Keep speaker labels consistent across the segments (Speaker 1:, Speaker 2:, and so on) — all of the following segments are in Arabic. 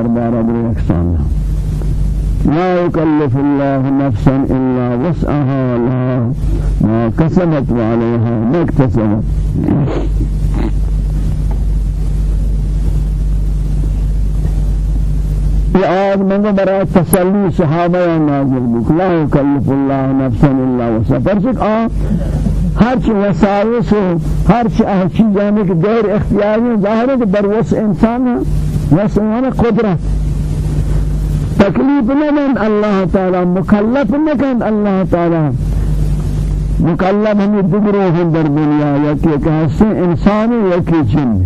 Speaker 1: دربار ابر احسان لا يكلف الله نفسا إلا وسعها لها ما كسبت وعليها ما اكتسبت. یہ آیت منگو برای تسلی صحابہ نازل بک لا یکلف اللہ نفسا إلا وسعها. پرچک آن ہرچی وسائس ہو ہرچی اہچی جانے کے غیر اختیاری ظاہر ہے کہ در وس انسان ہے وسعنا قدرت تکلیف نکن اللہ تعالی مکلف نکن اللہ تعالی مکلف ہمیں دگرو ہیں در دنیا یکی کہ حسن انسانی یکی جن.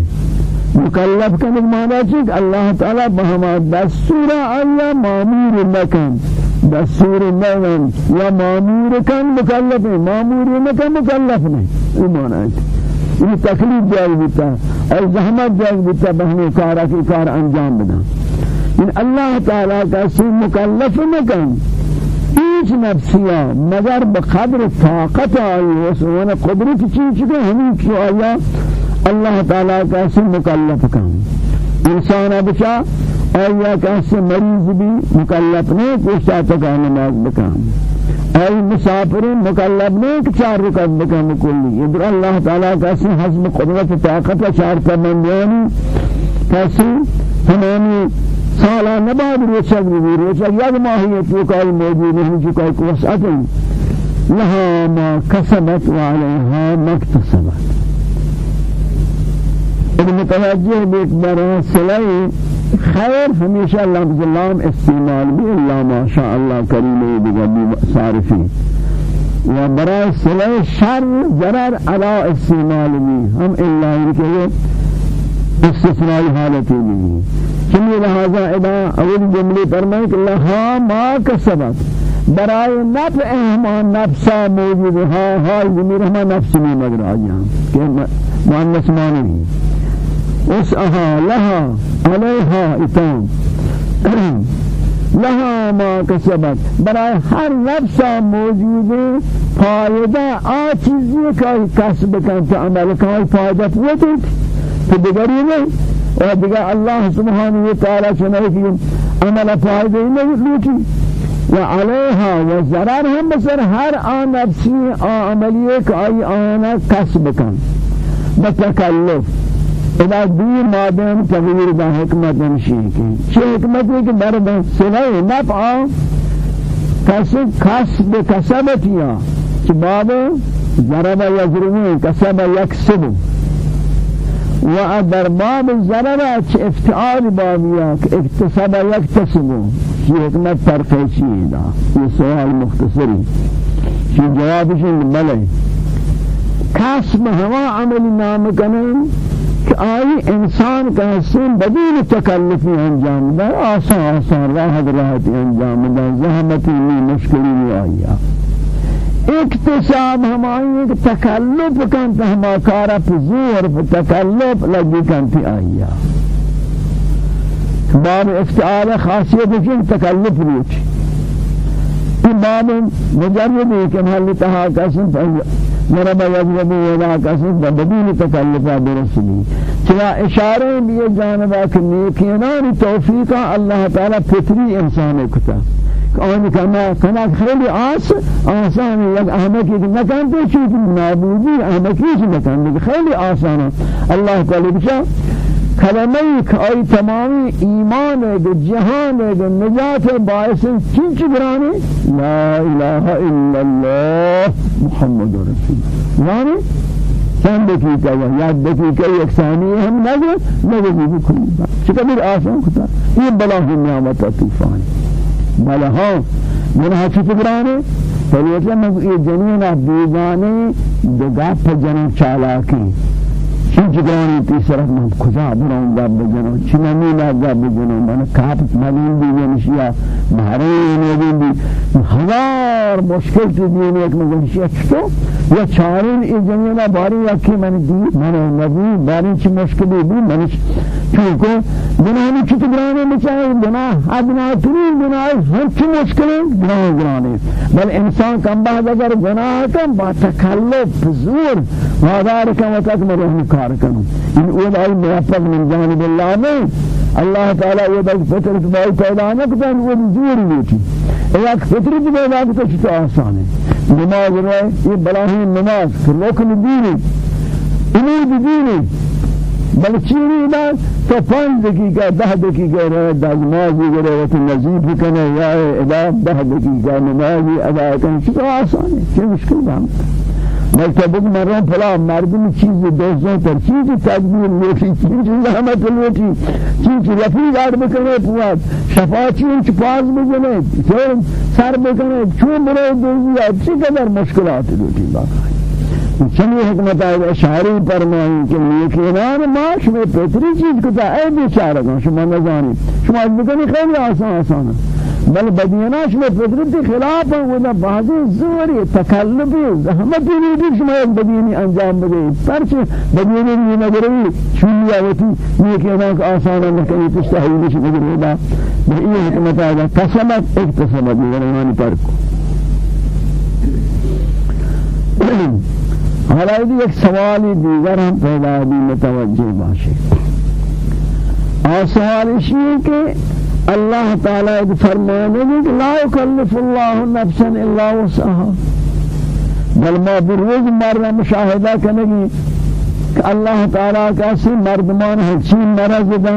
Speaker 1: مکلف کا معنی کہ اللہ تعالی بہما دستور آیا معمور نکن دستور نمن یا مامور کن؟ مکلف. نہیں مامور نکن مکلف نہیں ایمان آئیت. یہ تکلیف جائز بیتا اور زحمت جائز بیتا بہنے کارا کی کار انجام بنا ان اللہ تعالیٰ کا سی مکلف نکن هیچ نفسیا مگر بقدر طاقت آئی وسوانا قدرت چیز چکے ہمیں کیوں آیا اللہ تعالیٰ کا سی مکلف کن انسان بچا آیا کسی مریض بھی مکلف نہیں کوشتا تکا نماز بکام آئی مسافر مکلف نہیں کہ چار رکعت بکام کلی ادھر اللہ تعالیٰ کسی حزم قدرت طاقت چار پابندیانی کسی ہمانی سالہ نباد روچک بھی روچک یک ماہیت وکائی موجود نہیں چکا ایک وسعت لها ما كسبت وعليها ما اكتسبت المتوجه بيك برا سلائی خیر ہمیشہ لفظ لام استعمال بھی اللہ ما شاء اللہ کریم بگبی صارفی۔ و برای صلح شر ضرر علا استعمال بھی۔ ہم اللہ کے استثنائی حالتی بھی چمی لہذا ادا اول جملی فرمائے کہ لہا ما کسبت۔ برای نفع احمان نفسا موجود ہاں حال جمیر ہما نفس میں مگر آجاں کہ معنس معنی نہیں وسعها لها عليها إتام. لها ما كسبت. برای هر نفس موجود فائدة آ چیزی که کسب کن تو عمل کن فائدة پوتید تو دیگری اللہ سبحانہ وتعالی چنائے کہ عمل فائدہ نہیں لوٹی وعليها وزرار هم بسر هر آن نفسی آن عملیه که آئی آنا کسب کن. بتکلف. اذا دیر مادم تغییر با حکمت نشین کی چه حکمت ہے کہ مرد سنائے نفع کسب کسب کسبتیا چه باب؟ ضرب یضربون کسب یکسب و در باب ضرب چه افتعال بابیا که اکتسب یکتسب یہ حکمت فرقی چیئے دا. یہ سوال مختصری. چی جوابشن بلے کسب ہوا عمل نام کنن کہ آئی انسان کا حسن بدون تکلفی انجام دا آسان آسان راحت راحت انجام دا زحمتی نہیں مشکلی نہیں آیا اکتساب ہمائی ایک تکلف کنتا ہما کارا پزور تکلف لگی کنتی آیا باب افتعال خاصیت کن تکلف روچ این باب مجرد ایک محل تحا قسم ضرب يضرب ولا كسب بدون تكلف برسله چلا اشارے بھی جانبا کہ نیکیان توفیق اللہ تعالی فطری انسان کو تھا آن کما کنا خیلی آس آسان یک احمقی که نکن تو چیز نابودی احمقیش نکن خیلی آسان الله تعالی بچا کلمه که آی تمامی ایمان دو جهان دو نجات باعث چین چی برانی؟ لا اله الا الله محمد رسول یعنی؟ چند دقیقه و یک دقیقه یک ثانیه هم نگه نگه بکنی چقدر آسان کتا؟ این بلا نعمت طوفان. بلا ها منها چی برانی؟ فلیتلا من یہ جنین دیوانی دو گپ جنین چالاکی. چی جگانی تی صرف من کجا برام گاب بجنو چی نمیلا گاب بجنو من کافت مدین بھی ونشیا مہرین نبین بھی ہزار مشکل تو دین ایک مگنشیا چطو یا چارین ای جنینا باری یکی من دی من نبی باری چی مشکلی بھی من چونکو گناہی چی تگرانے مچاہے گناہ ادنا ترین گناہ ہم چی مشکلیں گناہ گرانے بل إنسان کم بعد اگر گناہ کم با تکلف زور. وادار کم تک مرحم کار کنم این اول آئی موفق من جانب اللہ میں اللہ تعالی وہ دل فطرت بائی پیدا نہ کتا وہ زور ہوتی ایک فطرت پیدا کتا چتا آسان ہے نماز رہے یہ بلاہی نماز رکن دینی امید دینی بل چیری دا تو پانچ دقیقہ دہ دقیقہ رہے دا نمازی گرے وقت نزید بکنے یا ادا دہ دقیقہ نمازی ادا کرنے چتا آسان ہے چی مشکل ملکہ بک مروں پھلا مردم چیز دوستوں پر چیز تدبیر لوٹی چیز زحمت لوٹی. چیز رفیق آر بکنے پوات شفاچی انچ پاس بکنے سر بکنے چون برے دوزی اچھی قدر مشکلات لوٹی باقا چنی حکمت آئے اشاری فرمائی کہ نیکینان ماش میں پتری چیز کتا اے بیچارہ کن شما نزانی۔ شما از بکنی خیلی آسان آسان بل بدیناش میں فطرت خلاف ہے وہ بعضی زوری تکلفی زحمتی نہیں شما ایک بدینی انجام بدے پرچ بدینی نگری چونیا ہوتی یہ کہنا کہ آسان تستحیل نہیں نگری دا۔ یہ حکمت ہے قسمت اکتسمت یعنی پر۔ کو حالا ایک سوالی دیگر ہم پیدا بھی متوجہ باشے اور سوال اسی ہے کہ اللہ تعالی فرمانے کہ لا يكلف الله نفسا الا وسعها. بل ما بروز مرنا مشاهدہ کرنے گی کہ اللہ تعالی کا مردمان ہنچین مرض دا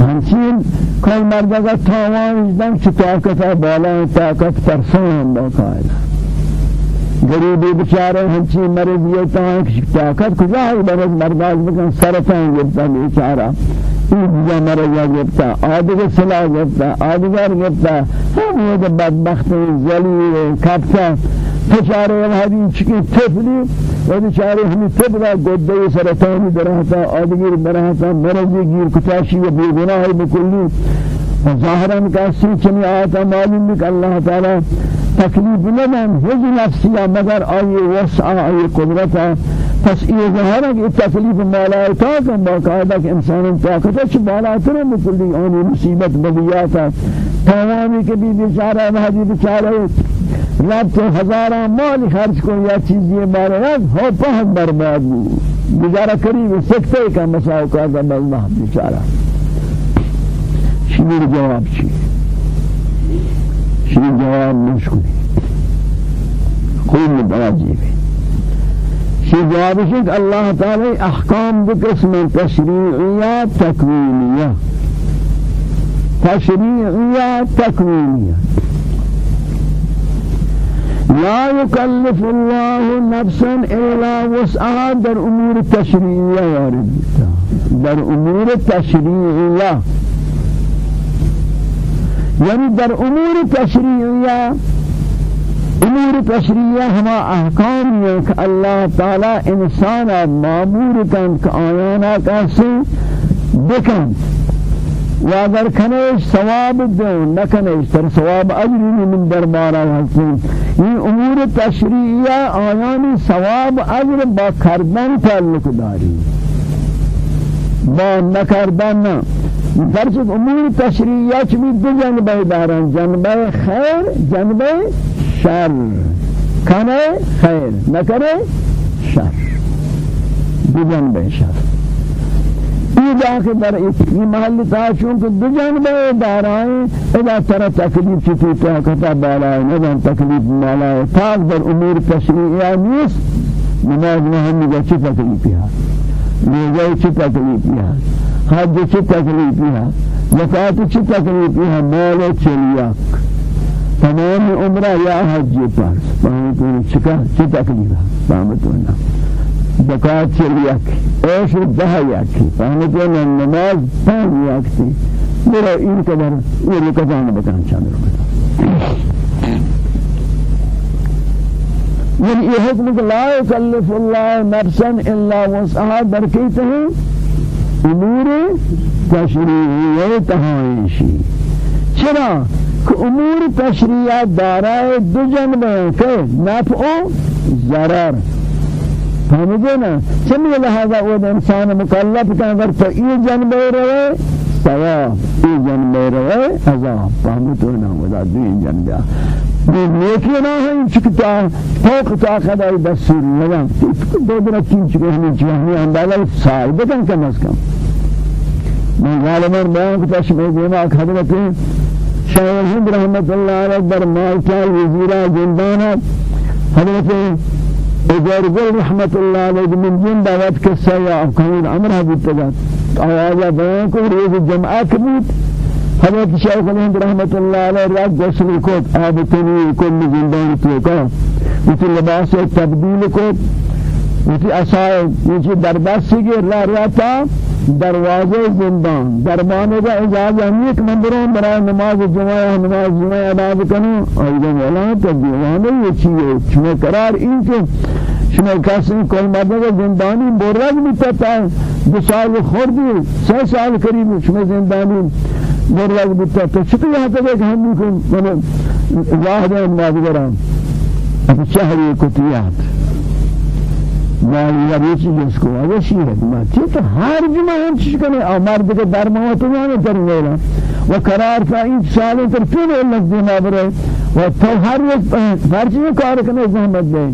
Speaker 1: ہنچین کل مرد کا تاوان اجدن چی طاقت بالا، طاقت پرسان ہم باقاعدہ غریبی بیچارے ہنچین مرض یہ طاقت کجا ہے مرض مرداز بکن سرطان گرتا بیچارہ دیگر مرض گرفتا آدگر سلا گرفتا آدگر گرفتا ہم یہ بدبخت زلی کپتا. فشاره الهدی چکی تفلی و بیچاره همی تفلا. گده سرطانی درهتا آدگر برهتا مرضی گیر کتاشی و بیگناهی بکلی. و ظاهرا کسی چمی آتا معلوم بک اللہ تعالی تکلیف ندن هز نفسی مگر آئی وسع آئی قدرتا پس یہ ظاہر ہے کہ تکلیف مولا تا کہ باقاعدہ کہ انسان طاقت ہے بالا تر مکلی اونی مصیبت بلیات تمامی کے بھی بیچارہ بھاجی بیچارہ رب تو ہزارہ مال خرچ کو یا چیزیں بارے رب ہو پہن برباد گزارا قریب سکتے کا مساوقہ کا اللہ بیچارہ شمیر جواب چی؟ شمیر جواب مشکلی خوب متوجہ بھی شی جوابش کہ اللہ تعالی احکام بقسم تشریعیہ تکوینیہ تشریعیہ تکوینیہ لا يكلف الله نفسا إلا وسعها در أمور تشريعيه وارد در أمور تشريعيه يعني در امور تشريعيه امور تشریعہ ہما احکام ہیں کہ اللہ تعالی انسان معمور کن کہ آیانا کسی بکن۔ و اگر کنیش ثواب دو نکنیش تر ثواب اجری من دربارا حسن یہ امور تشریعہ آیانی ثواب اجر با کردن تعلق داری۔ با نکردن نہ۔ درس امور تشریعہ چمی دو جنبہ دارن جنبہ خیر جنبہ شر. کنه خیر نکنه شر. دیدن به شر. جا کے در یہ محل تا چونکہ دو جانب دارائیں اذا ترى تکلیف چتی تا کتا بالا ہے نہ تکلیف بالا ہے تاک در امور تشریعیہ نیست نماز ہم نے چی تکلیف ہے روزہ چی تکلیف ہے حج چی تکلیف ہے زکات چی تکلیف ہے مال چلیاک تمام عمرہ یا حج پر فهمتون چکا چی تکلیف فهمتون زکات چلیک ایش ده یکی فهمتون نماز پان یکی میرا این قدر یہ رکتان بکن چند رکتان یعنی یہ حکم کہ لا يكلف الله نفسا إلا وسعها درکیت ہے امور تشریعی تہائشی چرا؟ کہ امور تشریعات دارائے دو جنب ہیں کہ نفع و ضرر. سمجھے نا چمی لہذا وہ انسان مکلف کہ اگر تو یہ جنب رہے ثواب یہ جنب رہے عذاب. فهمتو نا ودا دین جنب نیکی نہ ہے چکتا فوق طاقت ہے بسیر لگا دو تین چکے ہمیں جہنی اندازہ سال بکن کم از کم. من غالبا بیان کو تشمیع دیما حضرت شاہ الہند رحمت اللہ علیہ در مالکہ وزیرہ زندانہ حضرت اجار گل رحمت اللہ علیہ من جن دعوت قصہ یا افکان عمرہ بیتگات آوازہ بیان کو روز جمعہ کبوت حضرت شیخ الہند رحمت اللہ علیہ رات غسل کو آب تنویر کل زندان توکا اسی لباس تبدیل کو اسی اصائے اسی دربست گیر را رہتا دروازے زندان. دربانے کا اجازت نہیں کہ مندروں برائے نماز جمعہ نماز جمعہ ادا کروں اور یہ مولا تو دیوانے یہ چیز. چنے قرار ان کے شما کسی کل مدد زندانی برگ بیتا ہے دو سال خوردی سه سال قریب شما زندانی برگ بیتا تو چطور یہاں تک ہم کو واحد ہے مادگران اب شہری کتیات. مالی ریچی جس کو شیرد ما چی تو هر جمعه هم چیز کنه آمار دیگه در مواتو مانه در ویلا و قرار تا این سالی تر پین علت دینا بره و تو هر یک فرچی کار کنه زحمت ده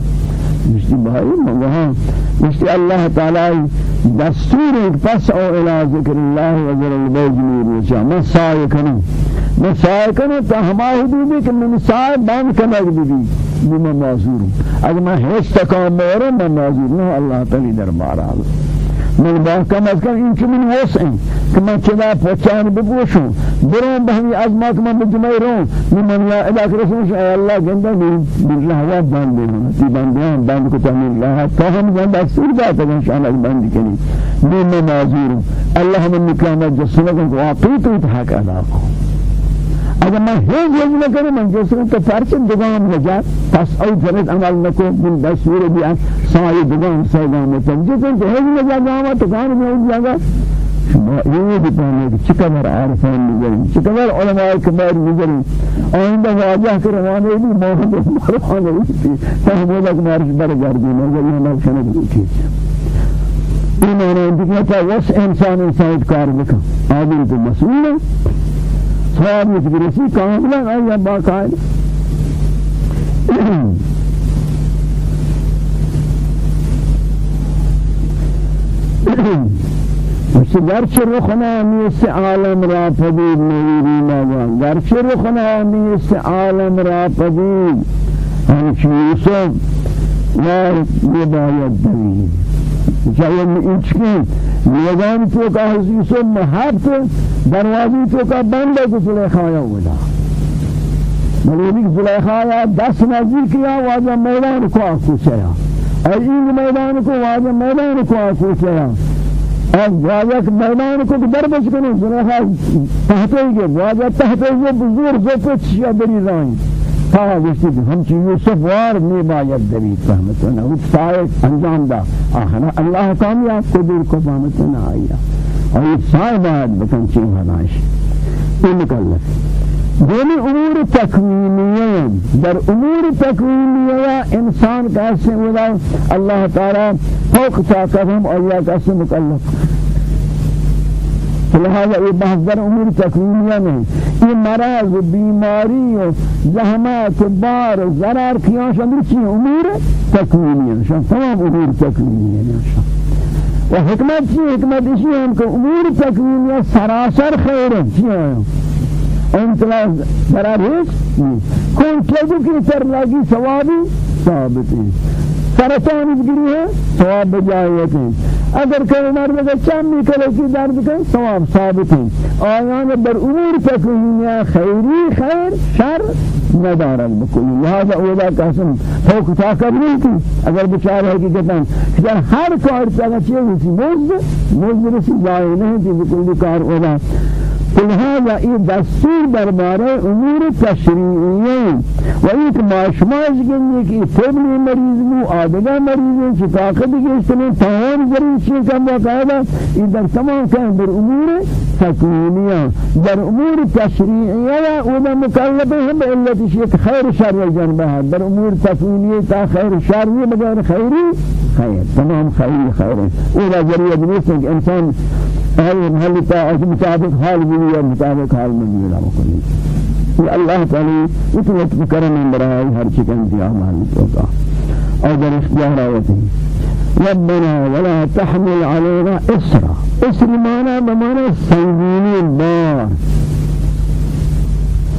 Speaker 1: مشتی بھائی وہاں مشتی اللہ تعالی دستور پس أو إلى ذکر اللہ وزر البوج نور وچا میں سائے کنوں میں سائے کنوں تا ہما حدودی کہ میں سائے بان بھی بما معذور اگر میں ہیچ تکام مورم میں معذور. نہ اللہ تعالی دربار آگا من با کم از کم این که من وسع که من چنا پچان بپوشم. برون بهمی از ما که من بجمعی رون من من یا ادا کرسونش ای الله گنده من بالله هوا بند بمونه تی بند هم بند کتا من الله تا هم بند اکسیر بات اگر شان از بند کنی. من من معذورم. الله من نکلامت جسنه کن واقعی تو حق ادا کن. اگر ہیج ہیج نہ کروں من جسم تو فرش دگام نجات پس أو فرض عمل نہ کو من دستور بھی سائے دگام سائے میں جسم تو ہیج نہ جاوا تو کان میں جاگا یہ بھی پانے کہ چکمر عارفان نظر چکمر علماء کبار نظر آئندہ واجہ کے روانے بھی موحد مرحانے بھی تحمودہ کمارش برگردی نظر یہ نقشنہ بھی کی ایمان اندکتا وس انسان انسان کار بکا آدم تو مسئول ہے ثواب برسی کاملا آیا باقاعد وش گرچه رخنا میست عالم را پدید نویری نگا گرچه رخنا میست عالم را پدید. همچی یوسف لا بباید دوید. جایم ایچکی میدان تو کا حسیس محبت دروازی تو کا بند ہے زلیخا یا ودا ملونی زلیخا یا دس نزدیک کیا واجہ میدان کو آکو چیا اور این میدان کو واجہ میدان کو آکو چیا اور واجہ میدان کو در بچ کنو زلیخا تحتے گئے واجہ تحتے گئے بزرگ جو کچھ یا بری رائیں تا گشتی ہم چی یوسف وار می باید دوید فهمتنا أو سائے انجام دا آخنا اللہ کامیاب کو دور کو فهمتنا آیا. اور یہ سائے باید بکن چی ہدایش یہ مکلف دونی امور تکوینیہ در امور تکوینیہ انسان کیسے ہوگا اللہ تعالی فوق طاقت ہم اور یا کیسے مکلف. لہذا یہ بحث امور تکوینیہ نہیں یہ مرض بیماری زحمات بار ضرر کیاں شامل چی امور تکوینیہ شان تمام امور تکوینیہ شان و حکمت چی؟ حکمت اسی ہے کہ امور تکوینیہ سراسر خیر ہے چی ہے انتلا ضرر ہے کون کیوں کہ سر لگی؟ ثوابی ثابت ہے سرطان گری ہے ثواب بجائے ہے اگر کوئی مرد کا چم نکلے کی درد کا ثواب ثابت ہے آیان در امور تکوینیہ خیری خیر شر ندارد بکلی لہذا اولا قسم فوق طاقت نہیں تھی اگر بچار ہے کہ ہیں کہ ہر کار چاہتا چیئے ہوتی مزد مزد رسی جائے نہیں تھی بکلی کار اولا لہذا یہ دستور دربارے أمور تشریعی و ایک معاشماز گنی کی فبلی مریض مو آدگا مریض چی طاقت گشتنے تمام ضرور چیز کا باقاعدہ یہ در تمام کہ در امور تکوینیہ در امور تشریعیہ و دا مکلب ہم علت شیء خیر شر جنبہ در امور تکوینیہ تا خیر شر بغیر خیری خیر. تمام خیر خیر. و دا ذریعہ نیست کہ انسان هل محل طاعت مطابق حال بھی ہے مطابق حال میں بھی کرنی یہ اللہ تعالی اتنا کرم برائے ہر چکن دیا مال تو کا اور در اختیار آوتی ربنا ولا تحمل علينا اسرا. اسر مانا بمانا سنگینی بار.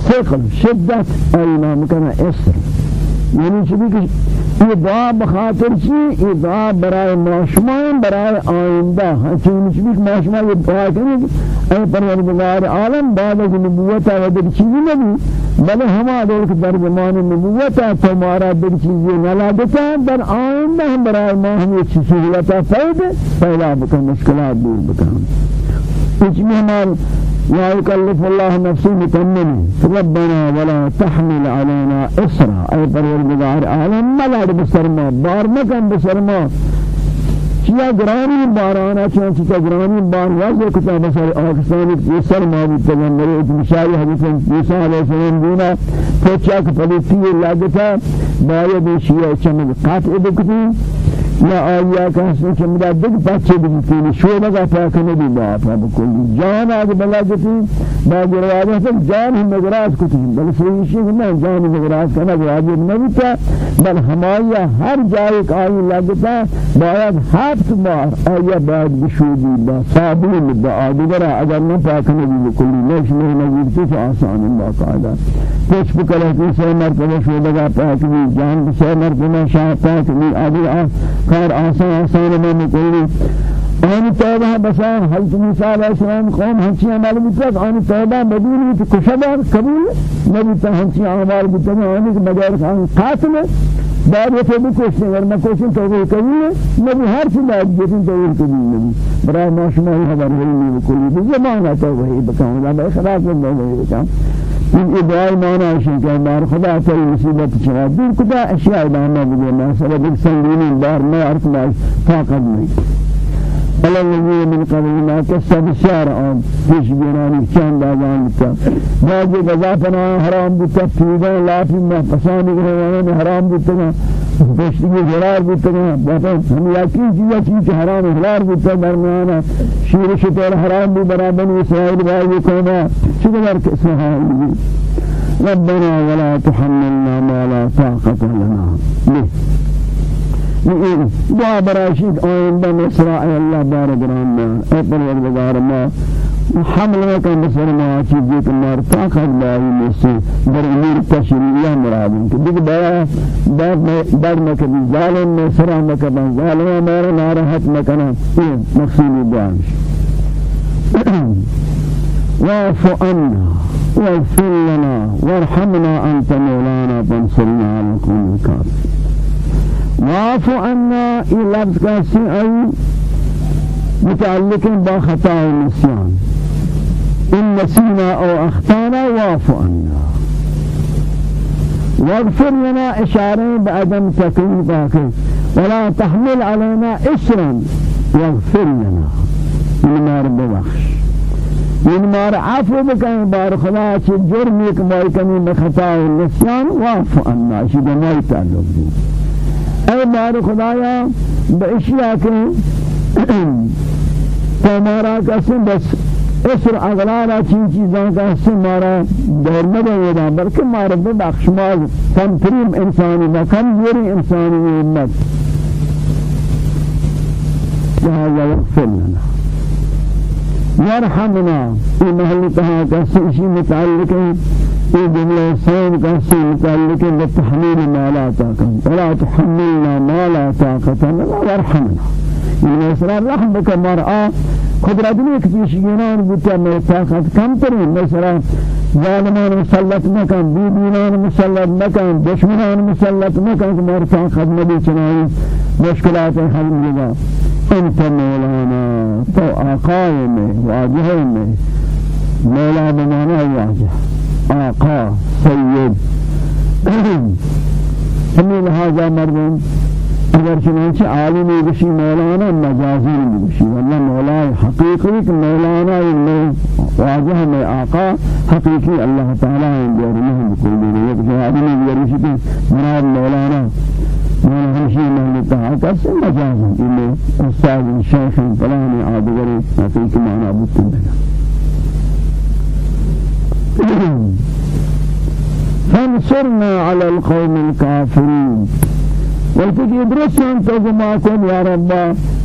Speaker 1: ثقل شدت اینا مکنا اسر. یعنی چی کہ یہ دعا بخاطر چی؟ یہ دعا برای معشمان برای آئندہ ہنچین چی کہ معشمان یہ دعا کرنے اے پروردگار عالم بعد از نبوتا و در چیزی نبی؟ بلے ہما دول کہ در زمان نبوتا تمہارا در چیزی نلادتا در آئندہ ہم برای ما ہم یہ سہولتا فائد پیدا بکن مشکلات دور بکن. کچھ بھی ہمارے لا يكلف الله نفسا متمنه ربنا ولا تحمل علينا اسرا أي پروردگار عالم ملار بسرما بار مکن بسرما. چیا گرانی بارانا چون چیا گرانی بار واضح کتا بسر آکستانی بسر ما بود پیغمبر اتمشاری حدیث عیسی علیہ السلام دینا. تو چیا کہ پلیتی لگتا باید شیعہ چمد قطع بکتی. یا آیا کسی که میاد دیگه بچه بگیری شو لگا پاک نبی با پا بکلی جان آج بلا گتی با جروازه تک جان هم نگراز کتی بل سویشی نه جان نگراز کنه واجب نبی تا بل همایا هر جای که آئی لگتا باید هفت بار آیا باید بشودی با صابون با آدگرا اگر نه پاک نبی بکلی نش نه نگیرتی تو آسان الله قاعدة. کچھ بکلے کی سے مرتبہ شو لگا پاک بھی جان سے مرتبہ شاہ پاک بھی آدھی کار آسان آسان میں مکلی آنی توبہ بسان حضرت موسیٰ علیہ السلام قوم ہنچی عمال بتاک آنی توبہ مدینی تو کشبار قبول نبیتا ہنچی عمال بتاک آنی مجال خان قاتل بعد یہ بھی کوشش اگر میں کوشش تو وہ قبول ہے نبی ہر چیز بعد جتن تو وہ قبول نہیں برای ما شما خبر ہے نہیں کوئی بھی زمانہ تو وہی بتاؤں گا خلاص میں وہی بتاؤں این ادعای مانا ہے کہ بار خدا سے مصیبت چرا دور خدا اشیاء دانا بگے مثلا ایک سنگینی بار میں عرف میں طاقت نہیں بل الذي من قبل ما كسب پیش گیرانی چند آزان بتا بعضی غذا پنا حرام بتا پیدان لافی محفظانی گروہان حرام بتا پشتی حلال بتا بتا ہم یقین چیزا چیز حرام حلال بتا درمیانا شیر شتر حرام بھی برابر اسرائیل بائی کوما چکر کسا حال ربنا ولا تحملنا ما لا طاقة لنا به. دعا براشید آئندہ مصرع اللہ بارک رحمہ اے پروردگار ما حمل کا ما چیزی کہ مار طاقت بائی میں سے در امیر تشریعہ مراد کہ دیکھ بیا در مکبی ظالم میں سرع مکبا ظالم ہمارا ناراحت مکنا یہ مقصود بیان واعف عنا واغفر لنا وارحمنا انت مولانا فانصرنا على الكافرين معاف عنا یہ لفظ کا سی متعلق با خطا و ان نسینا أو اخطانا واعف عنا. واغفر لنا اشاره بعدم تكليف ولا تحمل علينا اسرا واغفر لنا. من مار ببخش. من مار عفو بكن بار خدا چه جرمی که مای کنی بخطا و نسیان. واعف عنا. مای تعلق دید اے بار خدایا باشیاء کے تمہارا قسم بس اسر اغلارا چین چیزاں کا حصہ مارا دور میں دے بلکہ مارا بخش مال کم تریم انسانی و کم زیری انسانی امت لہذا یغفر لنا۔ يرحمنا في محل تها كسي متعلق في جملة سين كسي متعلق بالتحميل ما لا طاقة. ولا تحملنا ما لا طاقة. لنا وارحمنا من إسرار رحمك مرأة. قدرت نہیں کہ پیشگینان بوتا میں طاقت کم ترین. مثلا ظالمان مسلط مکن بی دینان مسلط مکن دشمنان مسلط مکن کہ مار طاقت نبی چنائی. مشکلات حل انت مولانا. تو آقای میں واجہ میں مولا بمانا واجہ آقا سید. ہمیں لہذا مردم اگر چنانچہ عالمی بشی مولانا مجازی بشی والله مولا حقیقی کہ مولانا واجہ میں آقا حقیقی اللہ تعالی بکل بھی ایک جوابی میں بھی رشی مراد مولانا مولانا ہمشی محلی تحاکہ سے مجازی انہیں استاد شیخ فلانی آدگر حقیقی معنی بنا فانصرنا على القوم الكافرين. وقتی کہ درست ہم تو جمع کن یا رب.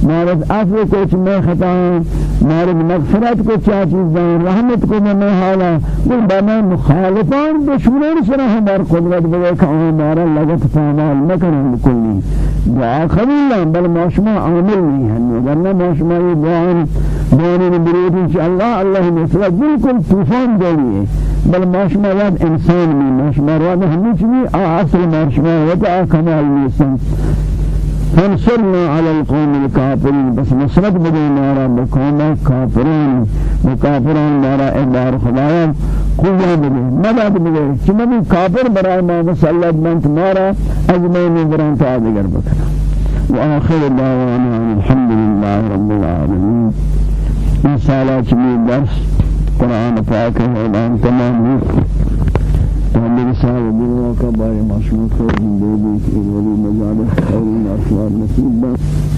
Speaker 1: مارد عفو کچھ میں خطا مارد مغفرت کو کیا چیز رحمت کو میں حالا. وہ بنا مخالفان دشمنان سره ہمار قدرت بگے کہ ہمارا لگت فعال نہ کریں کلی دعا قبول بل ماشما عامل نہیں ہے ورنہ ماشما یہ دعا دعانے برید انشاءاللہ اللہ نصرت بالکل طوفان دلیے بل ماشما یاد انسان میں ماشما یاد ہمیں چیزی اصل ماشما وجہ کمال نیسن فانصرنا على القوم الكافرين بس نصرت بدي نارا بقوم كافرين وكافرين نارا إدار خدايا قوة بدي مدد بدي كما بي كافر براي ما مسلط من تمارا أجمعين بران تعالى بكنا وآخر دعوانا الحمد لله رب العالمين إن شاء الله درس قرآن پاک ہے تمام نصیب
Speaker 2: سورة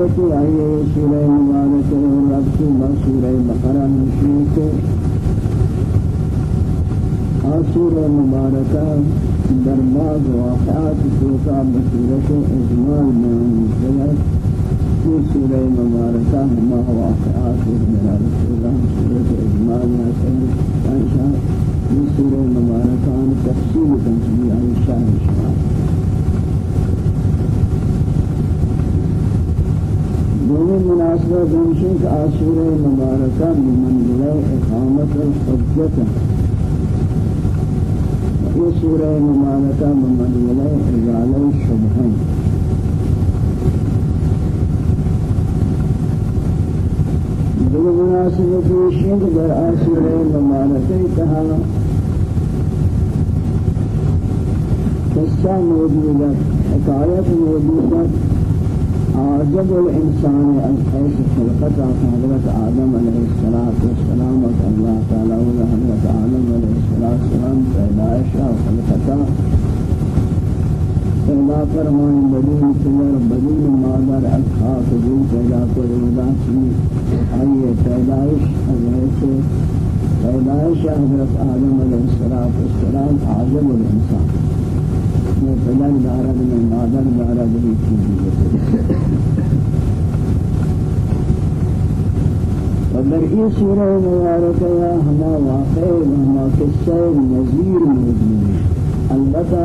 Speaker 2: بالمناسبة أي سورة مباركة وربط ما سورة بقرة مشروط سورة مباركة در بعض واقعات سورة بسورة إجمال من سورة في سورة مباركة ما واقعات من رسول سورة إجمال ما سورة في سورة مباركة تفصيل تنسبي عن الشهر الشهر دومی مناسبة بنشن کہ آسور مبارکہ بمنزلہ اقامت الحجت یہ سورہ مبارکہ بمنزلہ ازالہ الشبہ دو مناسبة بنشن کہ در آسور مبارکہ کہا قصہ موجود ہے حکایت موجود عجب الإنسان عن حيث خلقته حضرة آدم عليه الصلاة والسلام الله تعالى وحضرة آدم عليه الصلاة والسلام پیدائش وخلقته پیدا فرمان بدون سور بدون مادر الخاص دین پیدا کر ودا چنی آئیے پیدائش حضرت پیدائش حضرت آدم علیہ الصلاة والسلام عجب الإنسان. میں پدر دارد میں مادر دارد بھی چیزی وبر ای سورہ مبارکہ یا ہما واقع ہما قصہ نذیر موجود البتہ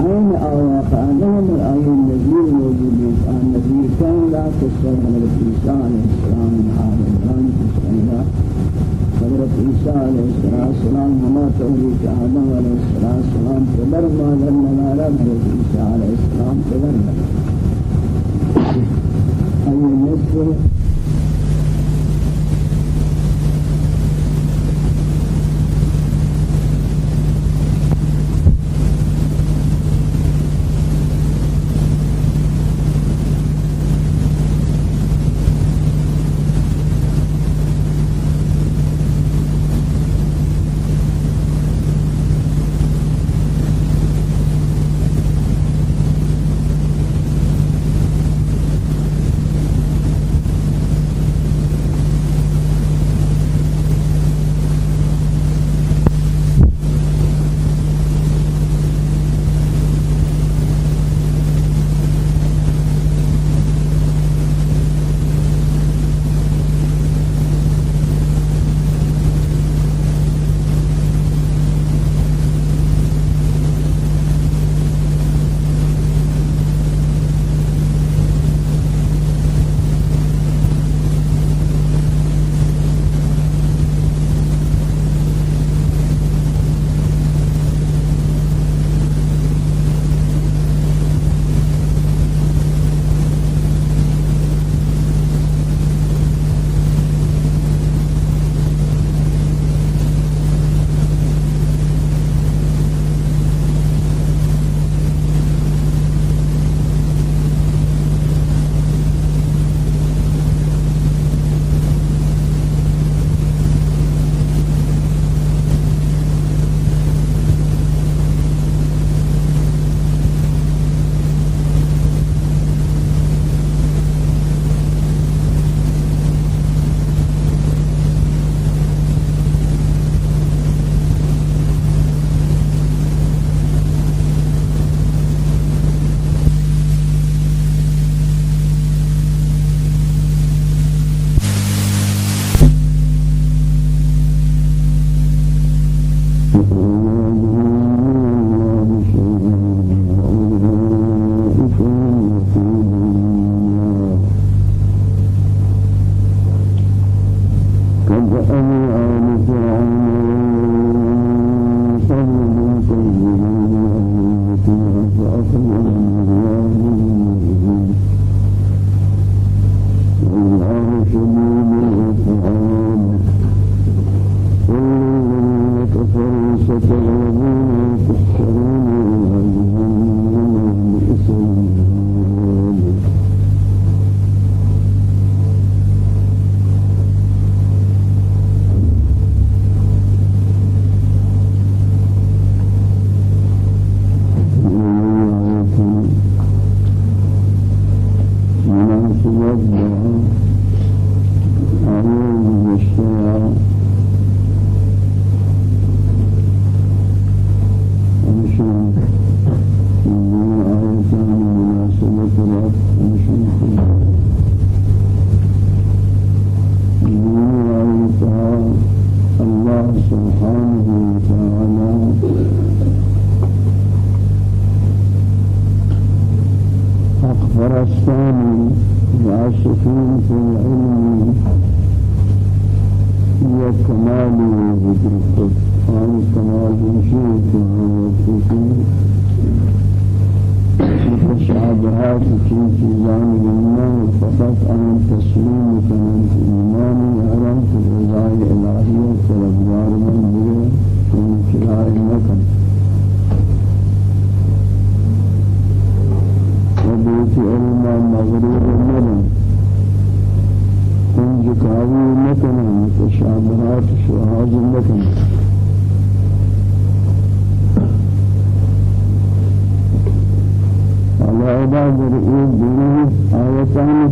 Speaker 2: أين أواقع لهم الآية النذير موجود النذير كان لا قصة حضرت عيسى عليه السلام قصة حضرت عیسیٰ علیہ السلام ہما توحید آدم علیہ السلام قدر مادر نگارا حضرت عیسیٰ علیہ السلام قدر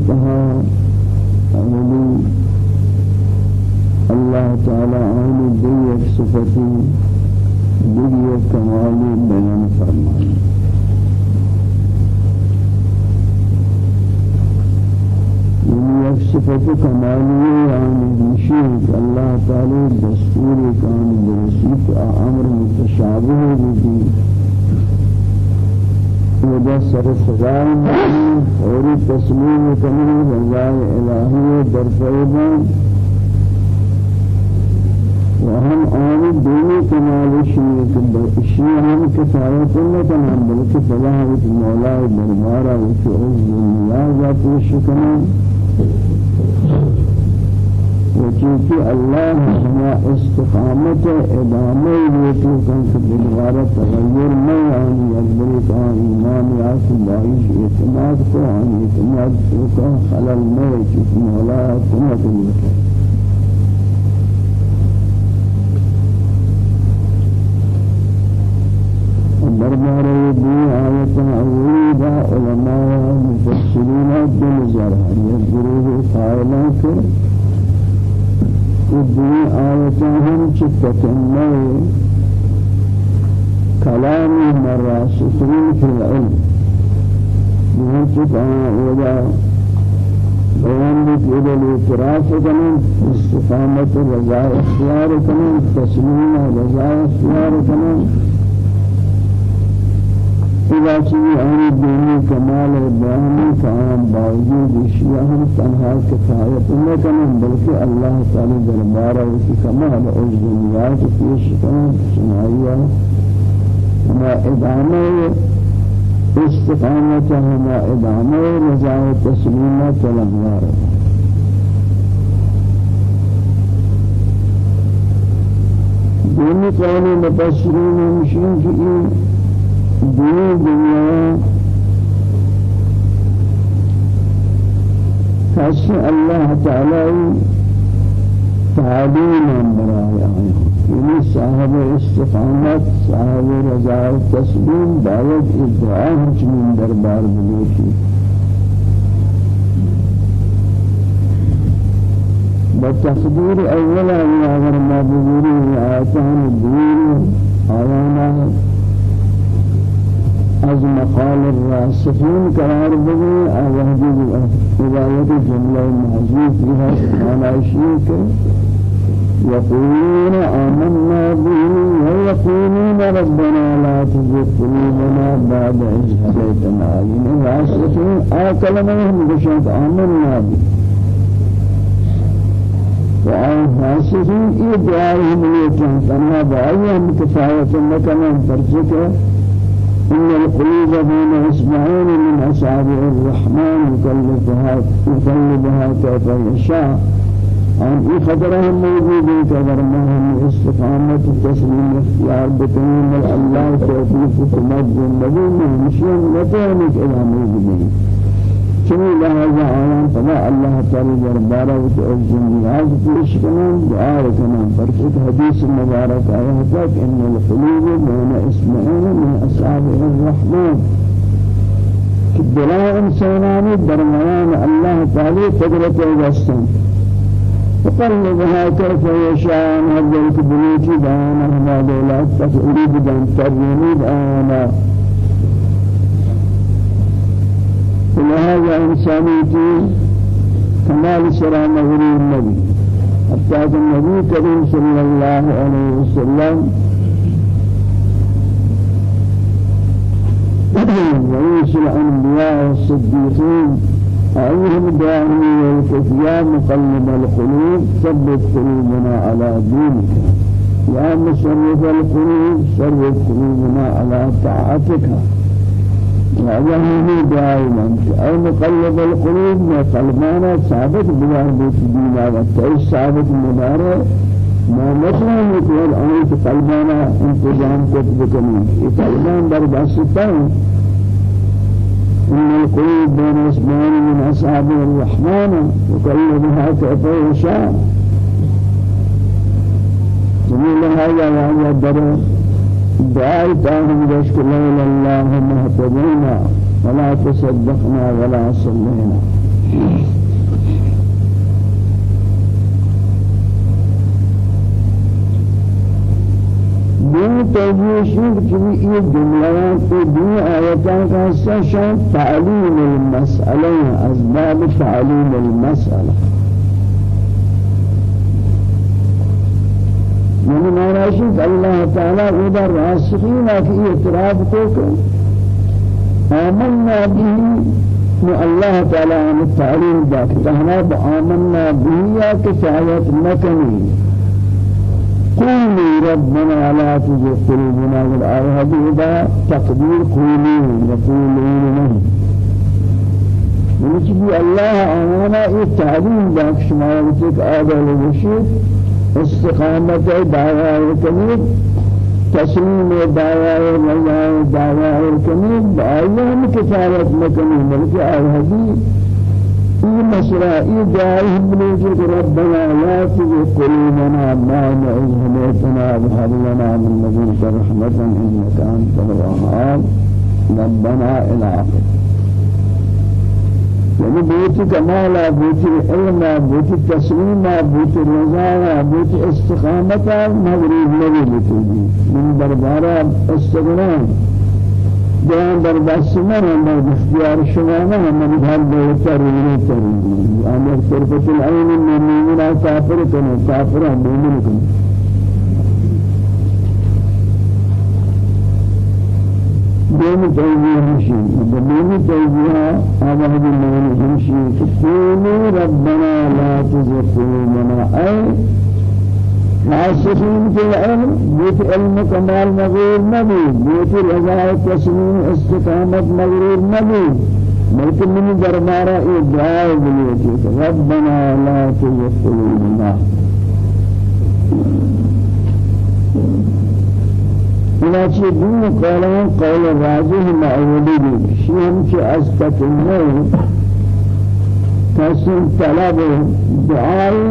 Speaker 2: انتها عملي الله
Speaker 1: تعالى عمل ديك صفتي ديك كمالي بيان فرمائي یک صفت کمالی یعنی يعني مشیق اللہ تعالی دستور کان برسیت آه، أمر متشابه بودی خدا سر سزا اور تسلیم کرنے رضا الہی در پیدا وهم آن دینی كمال شیعه کبر شیعه هم کفایت نکنند بلکه فلاح مولا دربارا و عز الله پیش الشكمان چونکہ اللہ ہما استقامت ادامہ ہیں کہ کن کے دوبارہ تغیر نہیں آنی اکبر کا ایمان یا سبائش اعتماد کو آن اعتماد کو کا خلل میں چونکہ مولا سمت ملتا دربارہ دی آیت اولی با علماء مفسرین دل جرح گروہ قائلہ کے الدنيا آياتهم تتكلم كلام الراسخين في العلم. بمنطق ولا بيان إلى الاعتراف كمان استقامة رضا اختيار كمان تسليم رضا اختيار كمان. خلاصی اہل دینی کمال ابراہیمی فہم باوجود اشیاء ہم تنہا کفایت نہ کریں بلکہ اللہ تعالی دربارہ اسی کمال اور دنیا کے پیش کریں سنائیہ ما ادامہ استقامت ہما ادامہ رضا تسلیمہ تلنگار دینی قولی مبشرین ہمشین کی دنیا دنیا خاص الله تعالى تعالين برايا يعني يعني صاحب استقامت صاحب رضا التسليم باید ادعا من دربار بنوشی بالتقدير اولا يا غرما بذوري وآتان الدين آيانا از مقال الراسخين قرار بده أو هذه روايه جمله محذوف لها معنى شيء يقولون آمنا به ويقولون ربنا لا تزغ قلوبنا بعد إذ هديتنا يعني آكل منهم بشرط آمنا به. والراسخين إيه دعائهم يتنفرنا بأيهم كفاية لك من فرجك إن القلوب بين إصبعين من أصابع الرحمن يقلبها يقلبها كيف يشاء. عن اي خبرهم موجودين كبرناهم استقامة التسليم اختيار بتنين الله توفيق تمد النبي مشين لتونك إلى موجودين چنی لہذا آیان فلا اللہ تعالی دربارہ و عزم نیاز پیش کنن دعا پر ایک حدیث مبارک آیا ہے کہ ان القلوب بین اسمعین من اصحاب الرحمن کہ دلا انسانانی درمیان اللہ تعالی قدرت وستن وقلبها كيف يشاء هذا الكبريت دانا ما دولا تفعيل دان ترميد دانا ولهذا إنساني كمال سلام غري النبي. حتى النبي كريم صلى الله عليه وسلم. ويوصل الأنبياء والصديقين أيهم داعي والكفيا مقلب القلوب ثبت قلوبنا على دينك. يا مشرف القلوب شرف قلوبنا على طاعتك. وجهه دائما. أي مقلب القلوب ما قلبنا ثابت بلا بيت دينا وتعيش ثابت مدارة. ما مثلا يقول أنت قلبنا انتظام كتب كمين قلبان در بسطان إن القلوب بين اسمان من أصحاب الرحمن. وقلبها كيف يشاء. جميل هذا وهذا الدرس دعاء تاهم بشك لولا اللهم اهتدينا ولا تصدقنا ولا صلينا. دو توجیه شد که این جملات دو آیاتان کا سشان تعلیم المسئله از باب تعلیم المسئله. من ناراشد الله تعالى إذا راسخين في اعتراف كوكو آمنا به الله تعالى عن التعليم ذاك تهنا آمنا به يا كفاية مكني قولوا ربنا لا تزغ قلوبنا والآية هذه تقدير قولوا يقولون له ونجي الله آمنا التعليم ذاك شما يتك آدم الرشيد استقامت دعوة الكميل تسليم دعوة الله دعوة الكميل بأيام كفارة آهدی ای مسئلہ ای دعائه بلوجه ربنا لا تزغ قلوبنا ما نعوذ هديتنا وهب لنا من لدنك رحمة إنك أنت الوهاب. ربنا إلى یعنی بوتی کمالا بوتی علم بوتی تسلیم بوتی رضا بوتی استقامت مغرب نبی بتوجی من دربارا استغنان بیان در دست من اندر اختیار شما نه من هر بهتر و بهتر أمر طرفت العین المؤمنین کافر کنه کافر مؤمن کنه دين توجيه مشي دين توجيه هذا هو المعنى مشي قولوا ربنا لا تزغ قلوبنا أي راسخين في العلم بيت علم كمال مغرور نبي بيت رضا تسليم استقامة مغرور نبي بلکہ من دربارہ یہ دعا ربنا لا تزغ قلوبنا چنانچہ دین قولان قول راجح شیم کے از تکننے تحسن طلب دعائی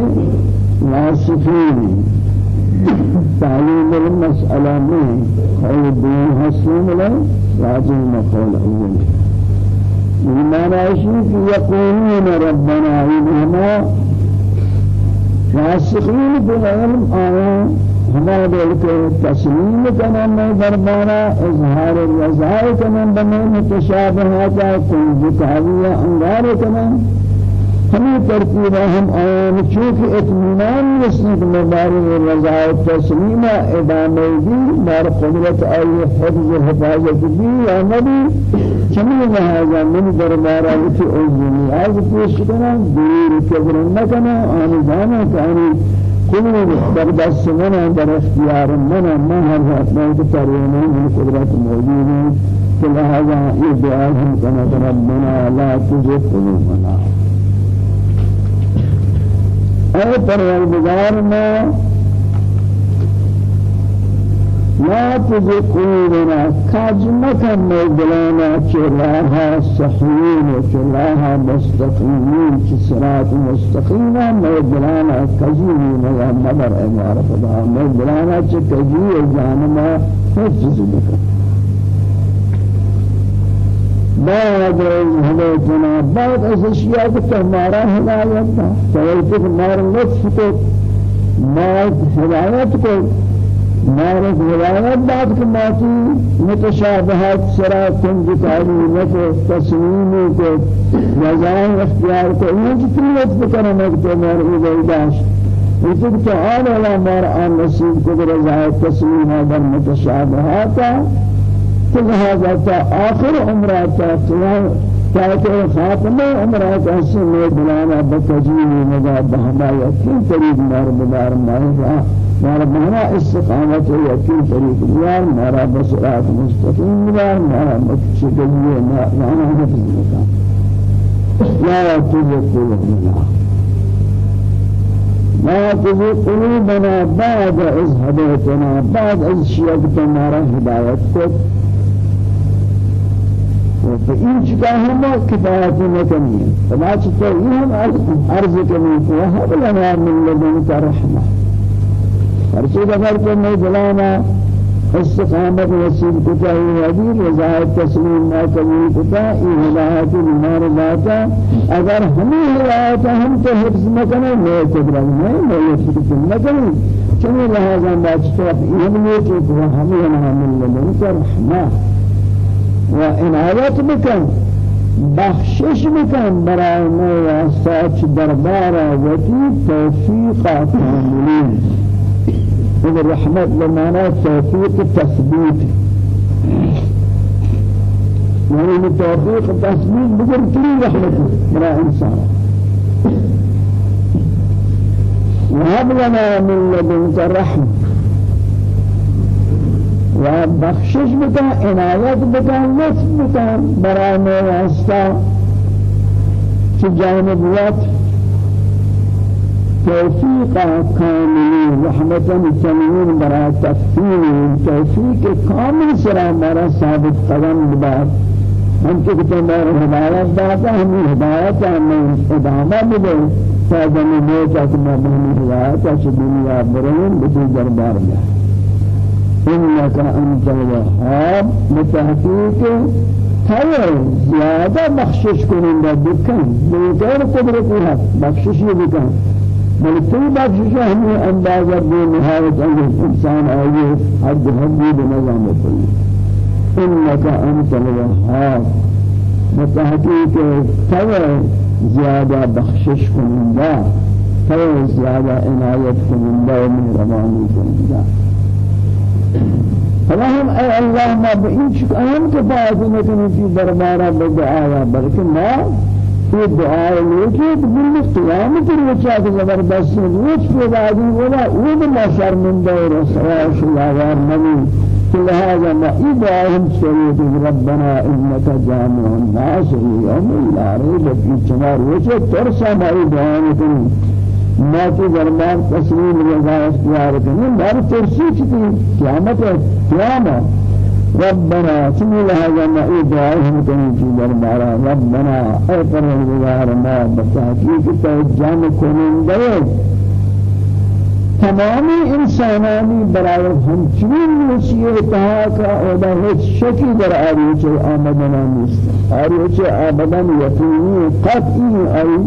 Speaker 1: واسفین تعلیم المسئلہ میں قول دین حسن لے راجح مقول اول. ایمان عشی کہ یقولون ربنا انہما راسخین بالعلم آیان ہمارے دل کے تسلیم کرنا میں دربارہ اظہار الرضا کرنا بنے متشابہات کل بتاویہ انگار کرنا ہمیں ترتیب ہم آیان چونکہ اطمینان رسنک مبارک رضا تسلیم ادامہ دی بار قدرت آئی حفظ حفاظت دی یا نبی چمی لہذا من عزنی آز پیش کرنا دیر کبر نکنا آنی جانا کہ آنی كل بردست منا در اختيار منا ما هر وقت ما ترينا من قدرت موجودة كل هذا يدعاهم كما ربنا لا تزغ قلوبنا. أي پروردگار ما لا تزغ قلوبنا كاجمك ميدلانا چراها صحيين وچراها مستقيمين صراط مستقيم. ميدلانا كجيين يا مدر امار خدا ميدلانا چكجي جانما حفظ بك. بعد هدایتنا بعد از اشیاء که تمہارا ہدایت تھا تو ہمارا لطف کو ما ہدایت کو مارد روایت بات کہ ماتی متشابہات سرا کنج کاری نکو تصمیمی کو نظام اختیار کو یہ لطف کرنے تو مارد روایداش وجد تو آل والا مار آن نصیب کو رضایت تسلیم در کہ تا آخر عمرہ تا قیام تاکہ خاتمہ عمرہ کا سنے بلانا بتجیل نگاہ بہما یقین طریق مار بدار مارا مارا بہنا استقامت یقین طریق دیار مارا بسرات مستقیم دیار مارا مکشدلیے مارا حفظ مکان لا تزق قلوبنا لا تزق قلوبنا بعد إذ هديتنا بعد إذ شيئت مارا هدايت كت فإن جاهم كفاية نكمل فما تطيهم أرض كمين وهب لنا من لدنك رحمة. فرشد أفر كم جلانا استقامت وسيل كتاي وزير وزاهد تسليم ما كبير كتاي هداية المار ذاتا اگر ہمیں ہدایت ہم تو حفظ مکنے میں قدرت میں یہ فکر مکنے چنی لہذا بات تو یہ نہیں کہ ہمیں ہمیں لدنك رحمة وعنایت بکن بخشش بکن برای ما واسطه دربار وتی توفیق کاملین این رحمت لمانا توفیق تثبیت يعني توفيق تثبيت بقدر كل رحمته برا إنسان وهب لنا من لدنك رحمه و بخشش بکن عنایت بکن لطف بکن برای واسطہ کہ جانب وقت توفیق کاملی رحمتا تنوین برای تفصیل توفیق کامل سرا مرا ثابت قدم بباد. ہم کے کتنے بار ہدایت داتا ہمیں ہدایت ہمیں ادامہ بدے فاضل موتا کہ میں ہدایت اچھ دنیا برین بسی دربار میں إنك أنت الوهاب متحقيق خير زيادة بخشش كنن بكن بغير حق بخشش بكن بل تو بخشش هم اندازة بنهاية أن الإنسان آيه حد حدي بنظام كل إنك أنت الوهاب. متحقيق خير زيادة بخشش كنن خير زيادة عناية كنن ومهرباني كنن فلهم اي الله ما بإنش أهم كفاية نكون في دربارة بدعاء بلکہ ما في دعاء لوجود بالقيامة الوجهات زبردست وجه في بعض ولا ود ما شرمنده ورسوا شلاوار نبي كل هذا ما إدعاهم سيد ربنا إنك جامع الناس يوم لا ريب في جمار وجه ترسى ما إدعاهم ما تو دربار تسلیم رضا اختیار کنی بار ترسی چتی قیامت. قیامت. ربنا سمي لهذا ما إدعاهم كني في دربار ربنا أي پروردگار ما بتحقيق توجه کنن دے تمامی انسانانی برای همچنین نصیحتها کا اودا هیچ شکی در آریچه آمدنا نیست. آریچه آمدن یقینی قطعی آئی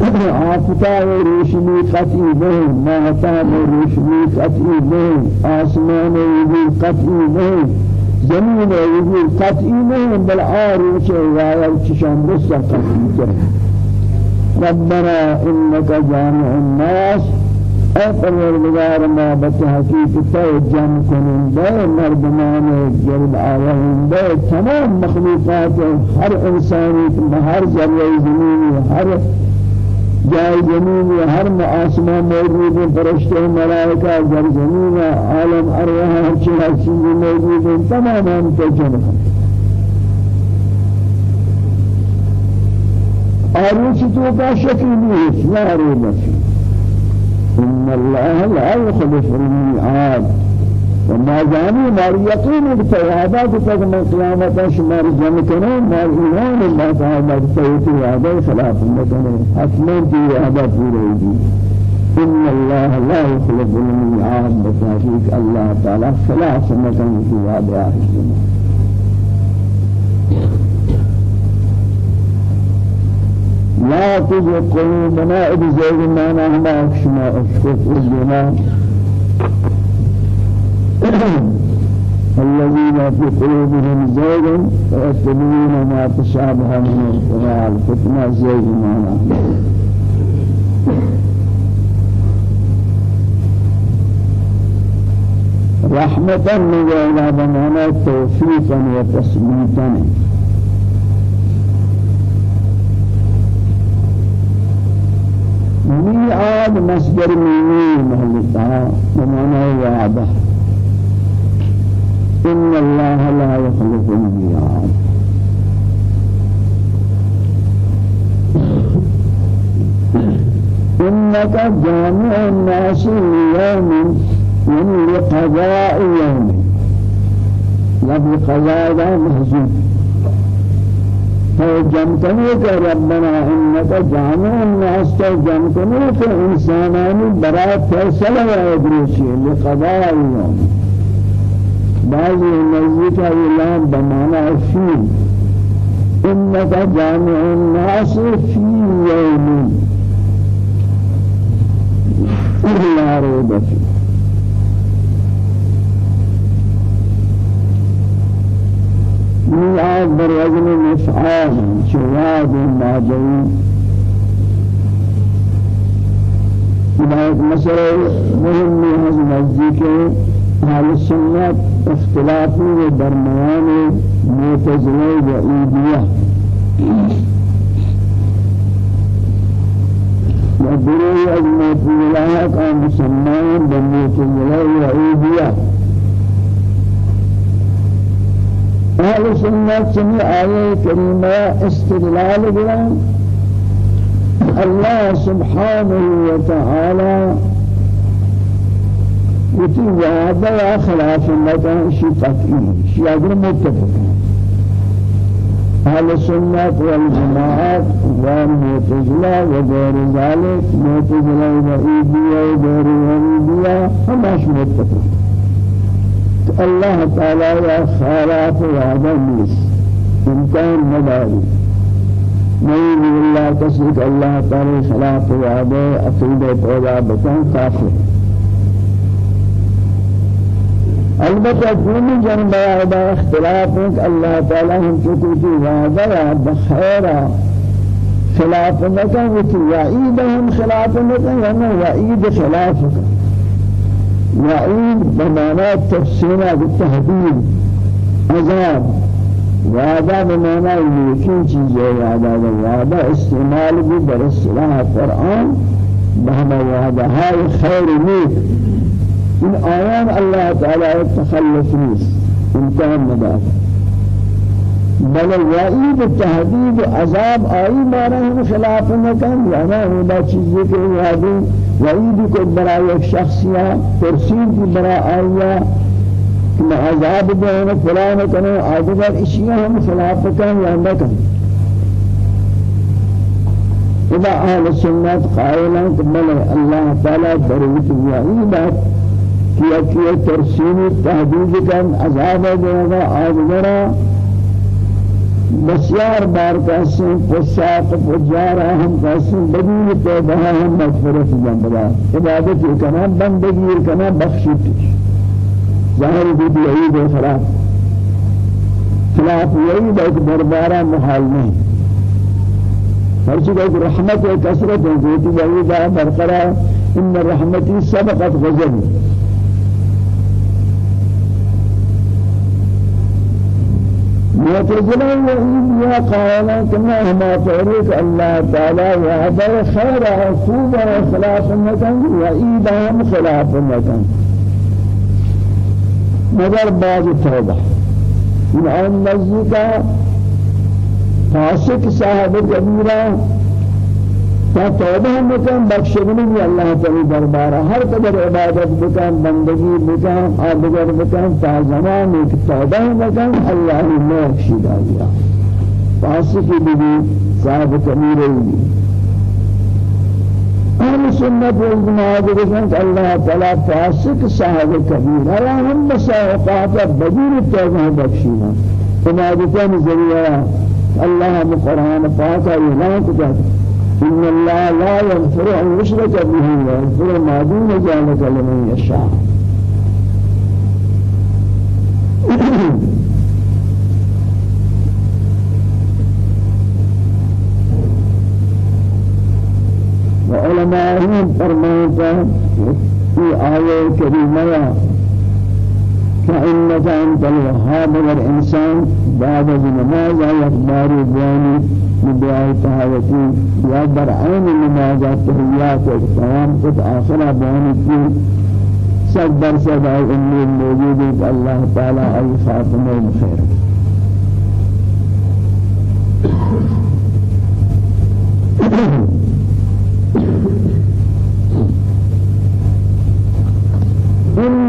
Speaker 1: آفتاب روشنی قطعی نہیں ماہتاب روشنی قطعی نہیں آسمان وجود قطعی نہیں زمین وجود قطعی نہیں بل آروش غایب چشم رسا قطعی کرے ربنا انك جامع الناس اے پروردگار ما بتحقیق تو جمع کننده مردمان جلد آیہنده تمام مخلوقات ہر انسانی ہر ذرہ زمینی ہر جائے زمین و ہر آسمان موجود ہیں فرشتے ملائکہ در زمین عالم ارواح ہر چیز چیز موجود تمام ہم تو جمع اور یہ تو کا شکل نہیں ہے لا ان الله لا يخلف الميعاد۔ وما جاني مار يقين بتوابا كتب من قيامة شمار جمع كنا مار إيمان الله تعالى بتوتي وعدا خلاف مكنا حتما في وعدا في إن الله لا يخلف الميعاد بتوفيق الله تعالى خلاف مكان في وعدا لا تزغ قلوبنا إذ زيغنا نحن أكشما أشكف إذنا الذين في قلوبهم زيغ فيتبعون ما تشابه من القرآن. الفتنة زيغ معنا. رحمة من غير بمعنى توفيقا وتثبيتا ميعاد مصدر ميمي محلتها بمعنى وعده. إن الله لا يخلف الميعاد. إنك جامع الناس ليوم من لقضاء يوم. لفظ قضاء ذا محزون فجمتني ربنا إنك جامع الناس. جمتني كإنسانان برات فيصل ويدرسي لقضاء يوم. بعض نزدیک اعلان بمعنى فی انك جامع الناس في يوم لا ريب فيه ميعاد برجل مفعال شواد ماجي إذا مسألة مهمة هذه نزدیک أهل السنة اختلافي درمیان معتزله و ایدیه. و گروه از معتزله کا مسلمان به معتزله و ایدیه. أهل السنة سمي آية كريمة استدلال الله سبحانه وتعالى وتی وعده یا خلاف مکان شی قطعی شی اگر متفق أهل سنت والجماعات والمعتزلة وغير ذلك معتزلة وإيدية وغير وإيدية هماش متفق الله تعالى يا خلاف وعده نيس إمكان مداري. نہیں اللہ تصدیق اللہ تعالی خلاف وعدے عقیدہ پیدا بکن کافر البته دومی جنبه آده اختلاف ہے کہ اللہ تعالی ہم چکوتی وعدہ بخیرہ خلاف نکن وتی وعید ہم خلاف نکن یعنی وعید خلاف وعید بمعنى تفسیر التهديد عذاب. وعدہ بمعنى نیکی چیزیں وعدہ وعدہ استعمال بھی در اصطلاح قرآن. بہما وعدہ ہے خیر نیک من آيان الله تعالى التخلف نيس امكان مدار بل الوعيد التهديد عذاب آئی مارا ہم خلاف نکن یعنی ہمیں چیزی کے وعدی وعید کو برا ایک شخصیہ ترسیل کی برا کہ عذاب دیں فلان کنو آدھگر اشیاء ہم خلاف کن یا نکن اذا أهل السنة قائلا بل الله تعالى بروت کیا کیا ترسیم تحدید کن عذاب دیگا آدگرا بسیار بار کسی فساق فجارا ہم کسی بدون توبہ ہم مغفرت جنبلا عبادت کنا بندگی کنا بخشت ظاہر بھی یہی دے خلاف. خلاف یہی ایک دربارہ محال نہیں ہر چیز ایک رحمت و کثرت ہے جو کہ برقرار ان رحمتی سبقت غضب. معتزلہ و یا قائلہ کما ہما طریق اللہ تعالی وعدہ خیر خوب خلاف مکن و ایدہ ہم خلاف مکن مگر بعض توبہ ان آن نزدیکا فاسق صاحب کبیرہ تا توبہ مکن بخشگنی بھی اللہ تعالی دربارہ ہر قدر عبادت بکن بندگی بکن آدگر بکن تا زمان ایک توبہ مکن اللہ نے بخشی دیا فاسقی بھی صاحب بھی اہل سنت والجماعت بکن اللہ تعالی فاسق صاحب کبیر ہے ہم مساوقات بدون توبہ بخشینا۔ تمہاری ذریعہ اللہ قرآن پاک اعلان کرتا إن الله لا يغفر أن يشرك به ويغفر ما دون ذلك لمن يشاء. وعلماءهم فرمانتا في آية كريمة فإنك أنت الوهاب والإنسان بعد النماز يخبار بياني بدعاء تهاوتي يا برعين النماز التحيات والسلام قد آخر بياني في صدر صدع أمي الموجود الله تعالى أي خاتمه الخير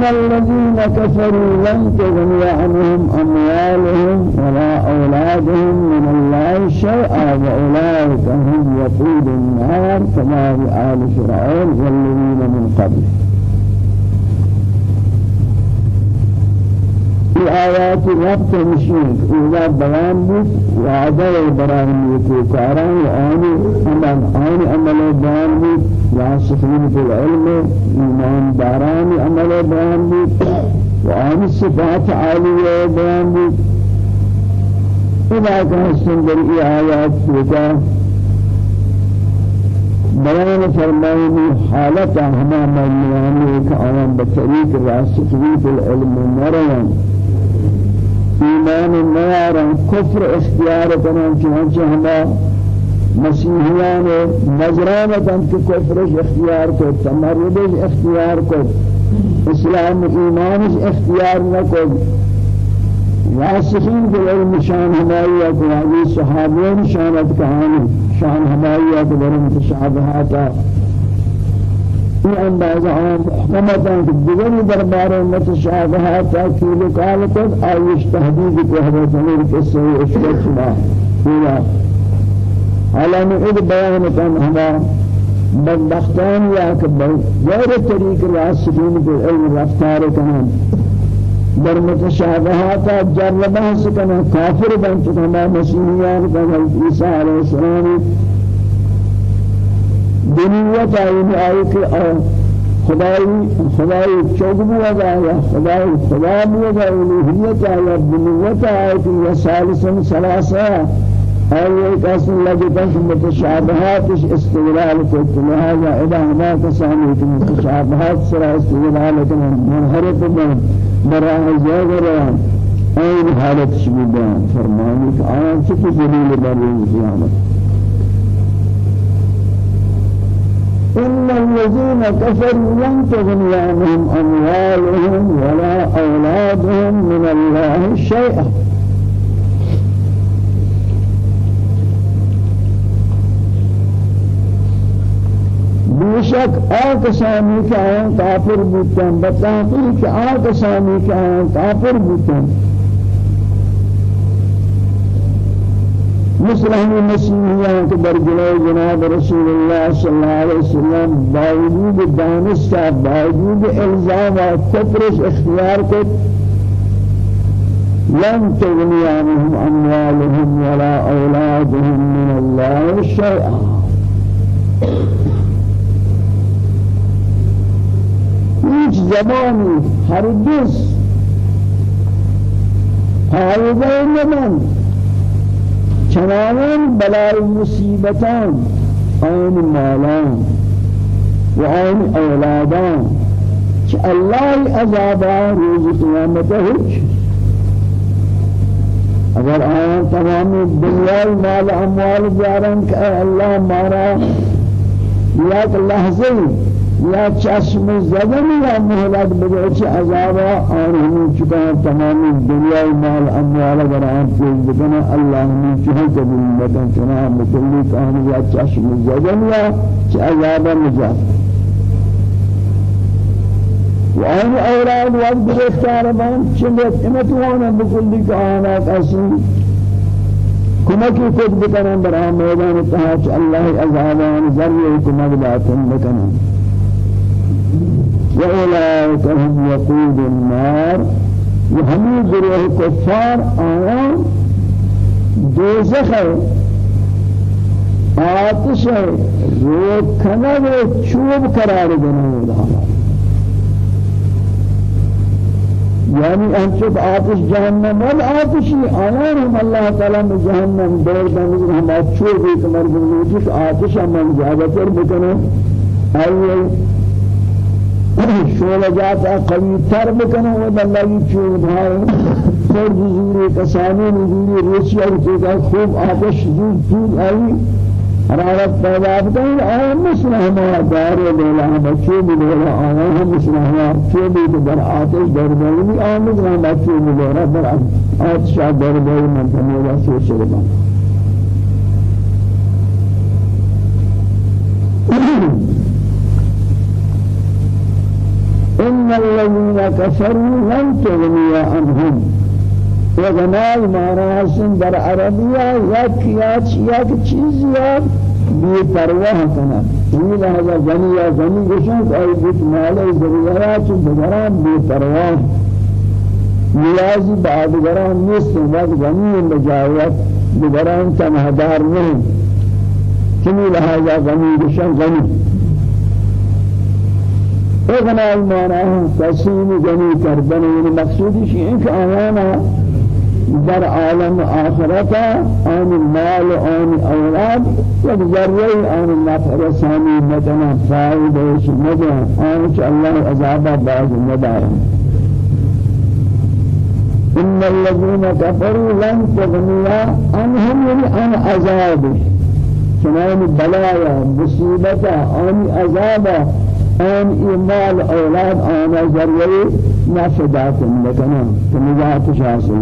Speaker 1: إن الذين كفروا لن تغني عنهم أموالهم ولا أولادهم من الله شيئا وأولئك هم وقود النار كما بآل فرعون والذين من قبل في آيات ربط مشين إذا بيان بك وعدى براهم يكوكاران وآني أمان آني أمل بيان بك راسخين في العلم إيمان داران عمل بيان بك وآني صفات عالية بيان بك إذا كان السندر آيات فيك بيان فرمائني حالة هما من يعني كأوان بطريق راسخين في العلم مريم ایمان نیارن کفر اختیار کنن چنانچه ہما مسیحیان نظران کن کہ کفرش اختیار کو تمردش اختیار کو اسلام ایمانش اختیار نہ کو راسخین کے علم شان ہمائی کو حدیث صحابین شانت کہانی شان ہمائی کو برم تشابہاتا این اندازه آن محکمتان که دیگری دربارة متشابهات تاکید کال کد آیش تهدید کو حضرت امیر قصه اشکر شما هوا حالا نعید بیان کن ہما بدبختان یا کہ غیر طریق راسخین کے علم رفتار کنن. در متشابهات جربه سکنن کافر بن چکا مسیحیان کنن. عیسی علیہ السلام دنیت آئی آئی کہ خدای خدای چوب بودا یا خدای خدا بودا الوهیت یا دنیت آئی کہ یا ثالثا ثلاثا اور ایک اصل لگتا کہ متشابہات استغلال کو لہذا اذا ہما کسانی کہ متشابہات سرا استغلال کرنا منحرف براہ رہا این حالت شبی بیان فرمانی کہ آیان چکی دلیل بر قیامت. إن الذين كفروا لن تغني عنهم أموالهم ولا أولادهم من الله شيئا. بیشک آکسانی که آن کافر بودن بتحقیق آکسانی که آن کافر مثل ہم مسیحیان کے درجلے جناب رسول اللہ صلی اللہ علیہ وسلم باوجود دانستہ باوجود الزام و کفرش اختیار لن تغني عنهم أموالهم ولا أولادهم من الله شيئا هیچ زمانی هرگز فایده نمند چنانان بلائی مصیبتان آن مالان و آن اولادان کہ اللہ عذابان روز قیامت ہچ اگر آیا تمام دنیا مال اموال جارن کہ اللہ مارا یا لحظه یا چشم زدن یا مهلت بده چه عذاب آن همین چکا تمام دنیا مال اموال اگر آن پیش بکنه الله همین چه قبول بکن چنا مکلی کان یا چشم زدن یا چه عذاب نجات و آن أولاد وقت گرفتار بان چه امتوانا بکلی کانا کسی کمکی خود بکنن در آن میدان اتحاچ اللہ عذابان ذریع کمک باتن بکنن وأولئك هم وقود النار. وهمي گروه كفار آيان دوزخ آتش رو کنه چوب قرار دنه يعني أنشد آتش جهنم والآتشي آيانهم الله تعالى من جهنم دور دنگل هم آتشو بيت مرگل آتش من زیادتر بکنه. أول شولا جاتا قوی تر بکنه و دلائی چوب های سر زوری کسانی زوری روچی اور چیزا خوب آتش زود زود آئی. حرارت پیدا بکنه. آیا مثل ہمارا دار لیلا بچے بھی لیلا آیا ہم مثل ہمارا چوبی بھی در آتش در بینی آیا مثل بچے بھی لیلا در آتش در بینی من تمیلا سوچ رہا إن الذين كفروا لن تغني عنهم. وغنال معناسن در عربية یک یاد یک چیز یاد بی پرواہ کنا یہ لہذا غنی یا غنی گشن آی بیت مال ضروریات دیگران بی پرواہ نیازی بعد دیگران نیست وقت غنی بجایت دیگران تنهدار نہیں چنی لہذا غنی گشن غنی. اغنى المعنى تسليم جميع كردن يعني مقصود شيء إنك آيانا. در عالم آخرتا آن المال آن أولاد يجري آن النفع رساني مدنا فائدة مدنا آن الله عذاب بعض مدار إن الذين كفروا لن تغني عنهم عن عذاب سنان بلايا مصيبة عن عذاب آن إيمال أولاد آنا ذريعي نفدات لكنا كنجات شاسل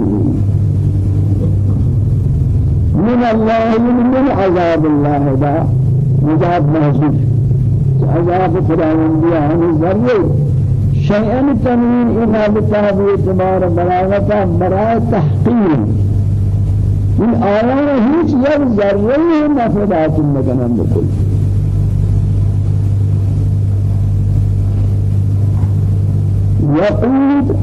Speaker 1: من الله من عذاب الله دا نجات محزوف عذاب خداوند عن ذريعي شيئا التنوين إذا بتابع اعتبار بلاغة براء تحقير من آيان هيش ير ذريعي نفدات لكنا بكل وقود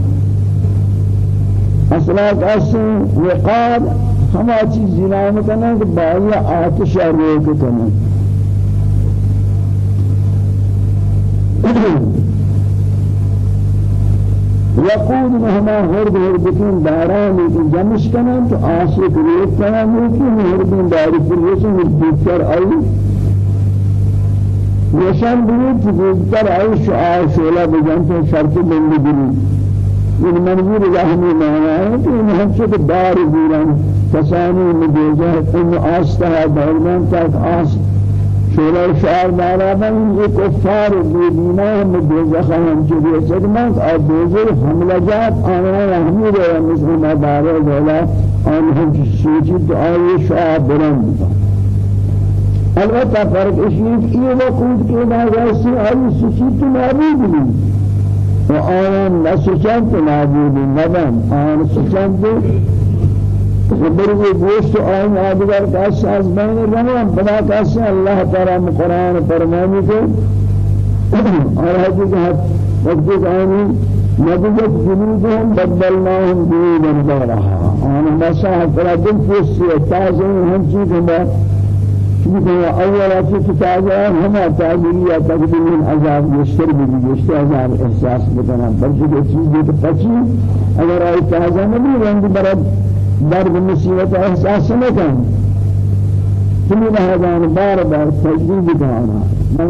Speaker 1: أصلا قسم وقاد ہما چیز زنام کرنا کہ بائی آتش روک کرنا وقود مهما هرد هردكين داران کی جمش کرنا تو آشک روک کرنا ممکن هردین داری پر رسم دیکر آئی نشان بود که بیشتر عیش شعاع شعله بجان تو شرط بندی بود این منظور جهانی معنی ہے کہ ان ہم سے بار گیران کسانی مجھے ان آستہ دارند تاک آست شعله شعر معنی من یہ کفار بیدینہ ہم دوزخ ہم جو بھی سکمت اور دوزر حملہ جات آنہا ہمی رہا مسلمہ بارے دولا آن ہم سوچی تو آئی شعر برند البته فرق اشیاء که وقود که نازاسی آئی سوچی تو نابود بی و آن نسوچان تو نابود نبن آن سوچان تو خبر گوشت آن آدگر کاش از بین رمان بنا کاش الله تعالی قرآن فرمانی کو اور حقیقت وقت آنی نبیت جنودهم بدلناهم جنودا غيرها آن مساحة فلا دل فوسي تازن هم چیز چونکہ أول اچھی کتاب ہے ہم تعبیری یا تقدیم العذاب یشتر بھی یشتر عذاب احساس بکنا بلکہ یہ چیز یہ پچی اگر آئی تازہ نہیں رنگ برد. درد مصیبت إحساس نہ کن تمہیں بار بار تجدید کرنا